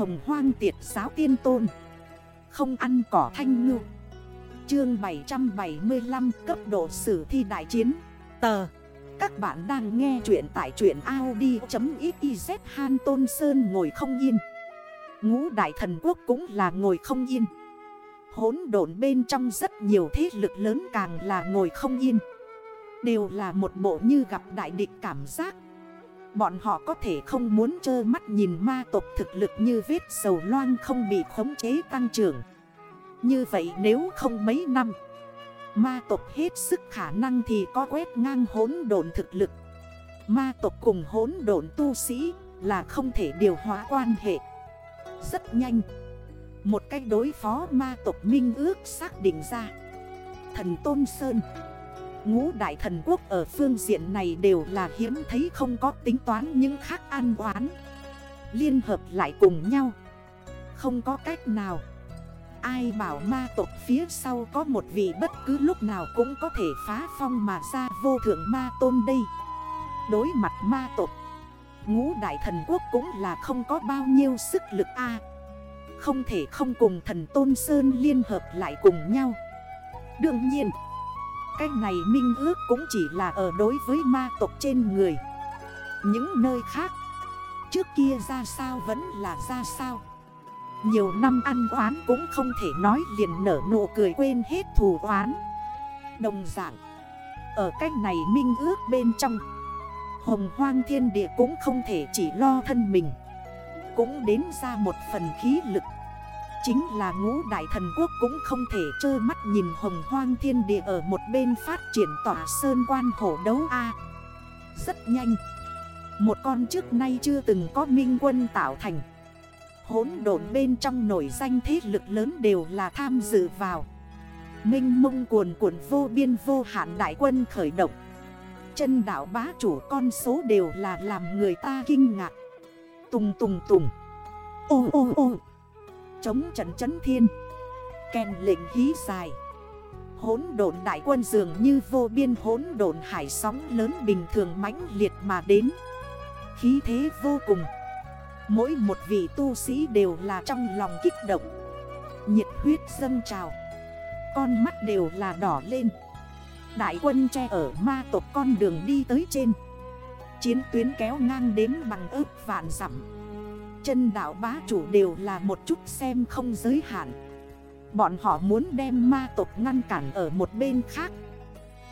Hồng hoang tiệt giáo tiên tôn. Không ăn cỏ thanh ngư. Chương 775 cấp độ sử thi đại chiến. Tờ. Các bạn đang nghe chuyện tại truyện Audi.xyz Han Tôn Sơn ngồi không yên. Ngũ đại thần quốc cũng là ngồi không yên. Hốn độn bên trong rất nhiều thế lực lớn càng là ngồi không yên. Đều là một bộ như gặp đại địch cảm giác. Bọn họ có thể không muốn trơ mắt nhìn ma tộc thực lực như vết sầu loang không bị khống chế tăng trưởng. Như vậy nếu không mấy năm, Ma tộc hết sức khả năng thì có quét ngang hốn độn thực lực. Ma tộc cùng hốn độn tu sĩ là không thể điều hóa quan hệ. Rất nhanh, Một cách đối phó ma tộc minh ước xác định ra. Thần Tôn Sơn. Ngũ đại thần quốc ở phương diện này đều là hiếm thấy không có tính toán những khác an oán. Liên hợp lại cùng nhau. Không có cách nào. Ai bảo ma tộc phía sau có một vị bất cứ lúc nào cũng có thể phá phong mà ra vô thượng ma tôn đây? Đối mặt ma tộc, Ngũ đại thần quốc cũng là không có bao nhiêu sức lực a. Không thể không cùng thần tôn sơn liên hợp lại cùng nhau. Đương nhiên cái này minh ước cũng chỉ là ở đối với ma tộc trên người. Những nơi khác, Trước kia ra sao vẫn là ra sao. Nhiều năm ăn oán cũng không thể nói liền nở nụ cười quên hết thù oán. Đồng dạng, Ở cách này minh ước bên trong, Hồng hoang thiên địa cũng không thể chỉ lo thân mình. Cũng đến ra một phần khí lực. Chính là ngũ đại thần quốc cũng không thể trơ mắt nhìn hồng hoang thiên địa ở một bên phát triển tỏa sơn quan hổ đấu A. Rất nhanh. Một con trước nay chưa từng có minh quân tạo thành. Hốn độn bên trong nổi danh thế lực lớn đều là tham dự vào. Minh mông cuồn cuộn vô biên vô hạn đại quân khởi động. Chân đảo bá chủ con số đều là làm người ta kinh ngạc. Tùng tùng tùng. Ô ô ô. Chống trận chấn thiên. Kèn lệnh hí dài. Hốn độn đại quân dường như vô biên hốn độn hải sóng lớn bình thường mãnh liệt mà đến. Khí thế vô cùng. Mỗi một vị tu sĩ đều là trong lòng kích động. Nhiệt huyết dâng trào. Con mắt đều là đỏ lên. Đại quân che ở ma tộc con đường đi tới trên. Chiến tuyến kéo ngang đếm bằng ước vạn dặm. Chân đảo bá chủ đều là một chút xem không giới hạn. Bọn họ muốn đem ma tộc ngăn cản ở một bên khác.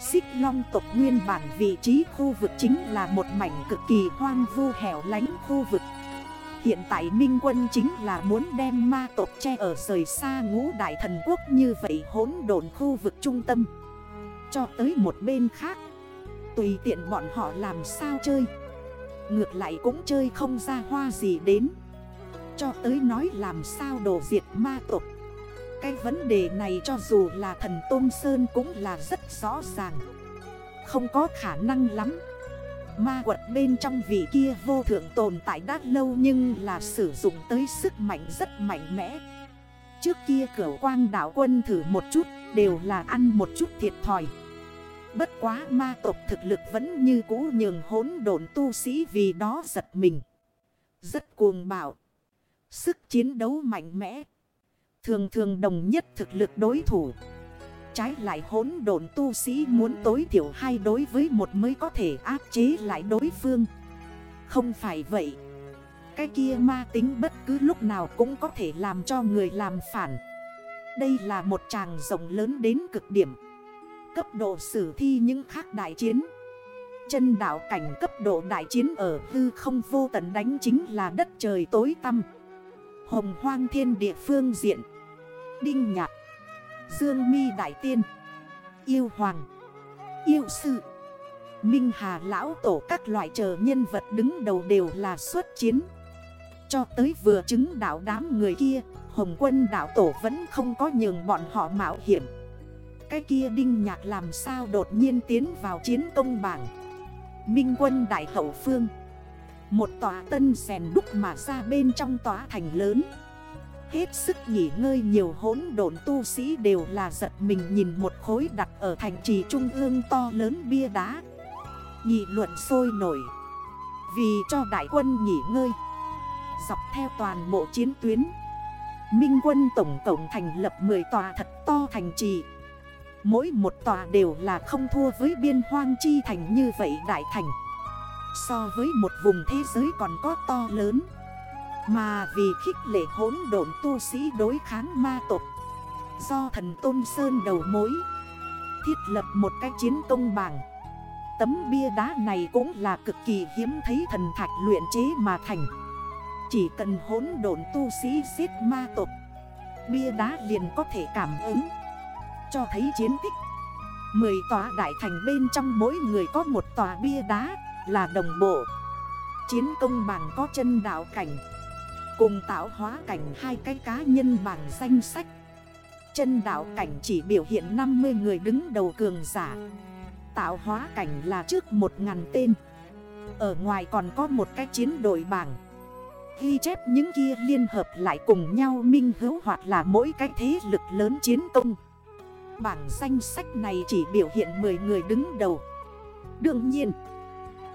Xích long tộc nguyên bản vị trí khu vực chính là một mảnh cực kỳ hoang vu hẻo lánh khu vực. Hiện tại Minh quân chính là muốn đem ma tộc che ở rời xa ngũ đại thần quốc như vậy hỗn độn khu vực trung tâm. Cho tới một bên khác, Tùy tiện bọn họ làm sao chơi. Ngược lại cũng chơi không ra hoa gì đến. Cho tới nói làm sao đổ diệt ma tộc. Cái vấn đề này cho dù là thần Tôn Sơn cũng là rất rõ ràng. Không có khả năng lắm. Ma quật bên trong vị kia vô thượng tồn tại đã lâu nhưng là sử dụng tới sức mạnh rất mạnh mẽ. Trước kia cửa quang đảo quân thử một chút, đều là ăn một chút thiệt thòi. Bất quá ma tộc thực lực vẫn như cũ nhường hốn độn tu sĩ vì đó giật mình. Rất cuồng bạo. Sức chiến đấu mạnh mẽ. Thường thường đồng nhất thực lực đối thủ. Trái lại hốn độn tu sĩ muốn tối thiểu hai đối với một mới có thể áp chế lại đối phương. Không phải vậy. Cái kia ma tính bất cứ lúc nào cũng có thể làm cho người làm phản. Đây là một tràng rộng lớn đến cực điểm cấp độ sử thi những khác đại chiến. Chân đảo cảnh cấp độ đại chiến ở hư không vô tận đánh chính là đất trời tối tăm. Hồng hoang thiên địa phương diện. Đinh nhạc. Dương mi đại tiên. Yêu hoàng. Yêu sư. Minh hà lão tổ các loại chờ nhân vật đứng đầu đều là xuất chiến. Cho tới vừa chứng đảo đám người kia, Hồng quân đảo tổ vẫn không có nhường bọn họ mạo hiểm cái kia đinh nhạc làm sao đột nhiên tiến vào chiến công bảng. Minh quân đại hậu phương. Một tòa tân sèn đúc mà ra bên trong tòa thành lớn. Hết sức nghỉ ngơi nhiều hỗn độn tu sĩ đều là giật mình nhìn một khối đặt ở thành trì trung ương to lớn bia đá. Nhị luận sôi nổi. Vì cho đại quân nghỉ ngơi. Dọc theo toàn bộ chiến tuyến, Minh quân tổng tổng thành lập 10 tòa thật to thành trì. Mỗi một tòa đều là không thua với biên hoang chi thành như vậy đại thành. So với một vùng thế giới còn có to lớn. Mà vì khích lệ hỗn độn tu sĩ đối kháng ma tộc, Do thần Tôn Sơn đầu mối, Thiết lập một cái chiến công bảng. Tấm bia đá này cũng là cực kỳ hiếm thấy thần thạch luyện chế mà thành. Chỉ cần hỗn độn tu sĩ giết ma tộc, Bia đá liền có thể cảm ứng. Cho thấy chiến tích. Mười tòa đại thành bên trong mỗi người có một tòa bia đá là đồng bộ. Chiến công bảng có chân đạo cảnh, Cùng tạo hóa cảnh hai cái cá nhân bảng danh sách. Chân đạo cảnh chỉ biểu hiện 50 người đứng đầu cường giả. Tạo hóa cảnh là trước 1.000 tên. Ở ngoài còn có một cái chiến đội bảng. Ghi chép những kia liên hợp lại cùng nhau minh hữu hoặc là mỗi cái thế lực lớn chiến công. Bảng danh sách này chỉ biểu hiện 10 người đứng đầu. Đương nhiên,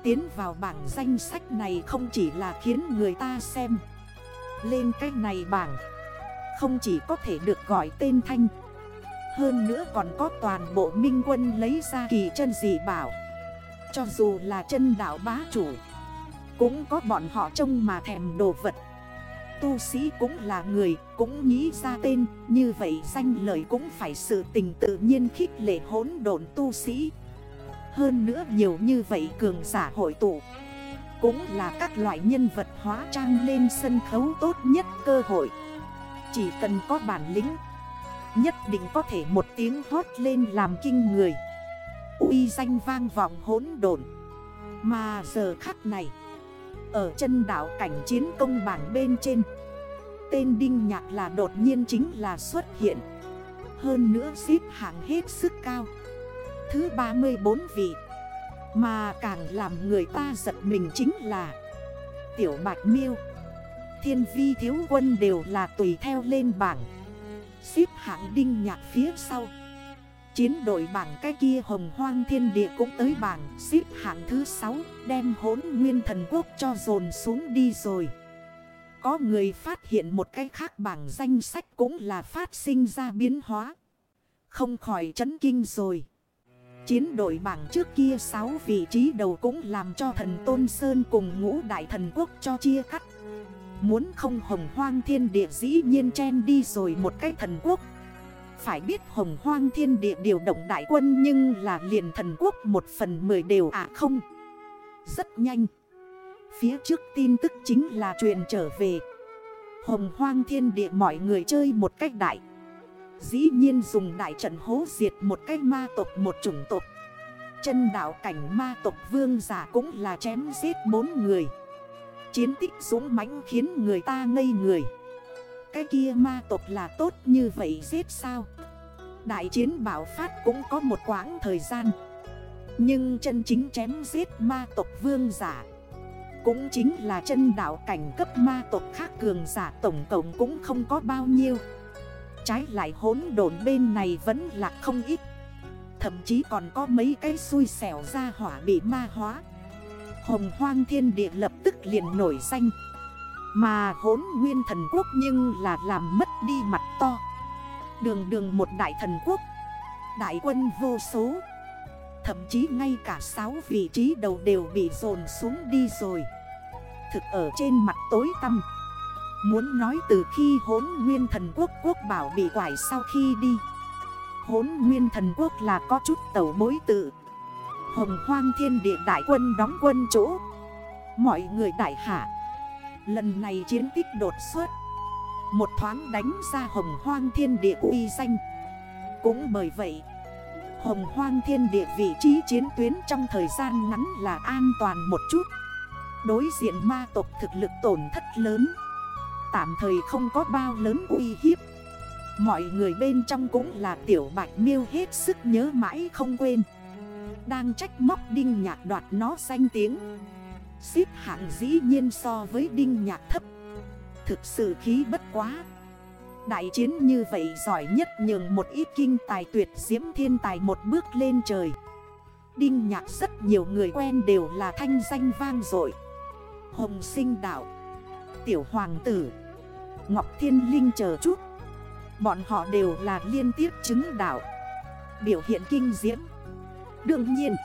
Tiến vào bảng danh sách này không chỉ là khiến người ta xem Lên cái này bảng, Không chỉ có thể được gọi tên thanh, Hơn nữa còn có toàn bộ minh quân lấy ra kỳ chân dị bảo. Cho dù là chân đảo bá chủ, Cũng có bọn họ trông mà thèm đồ vật. Tu sĩ cũng là người, cũng nghĩ ra tên Như vậy danh lời cũng phải sự tình tự nhiên khích lệ hỗn độn tu sĩ. Hơn nữa nhiều như vậy cường giả hội tụ Cũng là các loại nhân vật hóa trang lên sân khấu tốt nhất cơ hội. Chỉ cần có bản lĩnh Nhất định có thể một tiếng hót lên làm kinh người. Uy danh vang vọng hỗn độn. Mà giờ khắc này Ở chân đảo cảnh chiến công bảng bên trên Tên Đinh Nhạc là đột nhiên chính là xuất hiện. Hơn nữa xếp hạng hết sức cao. Thứ 34 vị. Mà càng làm người ta giật mình chính là Tiểu Bạch Miêu. Thiên vi thiếu quân đều là tùy theo lên bảng. Xếp hạng đinh nhạc phía sau. Chiến đội bảng cái kia hồng hoang thiên địa cũng tới bảng. Xếp hạng thứ 6 đem hốn nguyên thần quốc cho dồn xuống đi rồi. Có người phát hiện một cái khác bảng danh sách cũng là phát sinh ra biến hóa. Không khỏi chấn kinh rồi. Chiến đội bảng trước kia 6 vị trí đầu cũng làm cho thần Tôn Sơn cùng ngũ đại thần quốc cho chia cắt. Muốn không hồng hoang thiên địa dĩ nhiên chen đi rồi một cái thần quốc. Phải biết hồng hoang thiên địa điều động đại quân nhưng là liền thần quốc một phần mười đều à không? Rất nhanh. Phía trước tin tức chính là truyền trở về. Hồng hoang thiên địa mọi người chơi một cách đại. Dĩ nhiên dùng đại trận hố diệt một cái ma tộc một chủng tộc. Chân đảo cảnh ma tộc vương giả cũng là chém giết bốn người. Chiến tích dũng mãnh khiến người ta ngây người. Cái kia ma tộc là tốt như vậy giết sao? Đại chiến bảo phát cũng có một quãng thời gian. Nhưng chân chính chém giết ma tộc vương giả cũng chính là chân đảo cảnh cấp ma tộc khác cường giả tổng cộng cũng không có bao nhiêu. Trái lại hốn đồn bên này vẫn là không ít. Thậm chí còn có mấy cái xui xẻo ra hỏa bị ma hóa. Hồng hoang thiên địa lập tức liền nổi danh. Mà hốn nguyên thần quốc nhưng là làm mất đi mặt to. Đường đường một đại thần quốc. Đại quân vô số. Thậm chí ngay cả 6 vị trí đầu đều bị dồn xuống đi rồi. Thực ở trên mặt tối tăm. Muốn nói từ khi hốn nguyên thần quốc quốc bảo bị quải sau khi đi. Hốn nguyên thần quốc là có chút tẩu bối tự. Hồng hoang thiên địa đại quân đóng quân chỗ. Mọi người đại hạ. Lần này chiến tích đột xuất. Một thoáng đánh ra hồng hoang thiên địa uy danh. Cũng bởi vậy Hồng hoang thiên địa vị trí chiến tuyến trong thời gian ngắn là an toàn một chút. Đối diện ma tộc thực lực tổn thất lớn. Tạm thời không có bao lớn uy hiếp. Mọi người bên trong cũng là tiểu bạch miêu hết sức nhớ mãi không quên. Đang trách móc đinh nhạc đoạt nó danh tiếng. Xếp hạng dĩ nhiên so với đinh nhạc thấp. Thực sự khí bất quá. Đại chiến như vậy giỏi nhất nhường một ít kinh tài tuyệt diễm thiên tài một bước lên trời. Đinh nhạc rất nhiều người quen đều là thanh danh vang dội. Hồng sinh đạo, tiểu hoàng tử, Ngọc Thiên Linh chờ chút. Bọn họ đều là liên tiếp chứng đạo, Biểu hiện kinh diễm. Đương nhiên,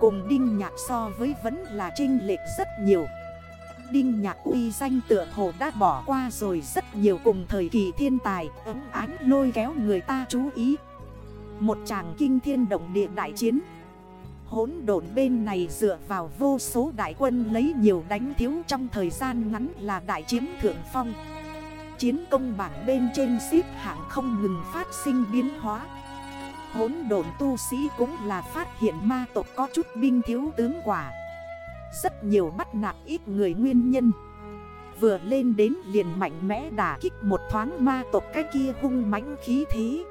Cùng Đinh Nhạc so với vẫn là trinh lệch rất nhiều. Đinh Nhạc uy danh tựa hồ đã bỏ qua rồi, rất nhiều cùng thời kỳ thiên tài Ấm ánh lôi kéo người ta chú ý. Một chàng kinh thiên động địa đại chiến. Hốn độn bên này dựa vào vô số đại quân lấy nhiều đánh thiếu trong thời gian ngắn là đại chiếm thượng phong. Chiến công bảng bên trên xếp hạng không ngừng phát sinh biến hóa. Hốn độn tu sĩ cũng là phát hiện ma tộc có chút binh thiếu tướng quả. Rất nhiều bắt nạt ít người nguyên nhân. Vừa lên đến liền mạnh mẽ đả kích một thoáng ma tộc cái kia hung mãnh khí thế.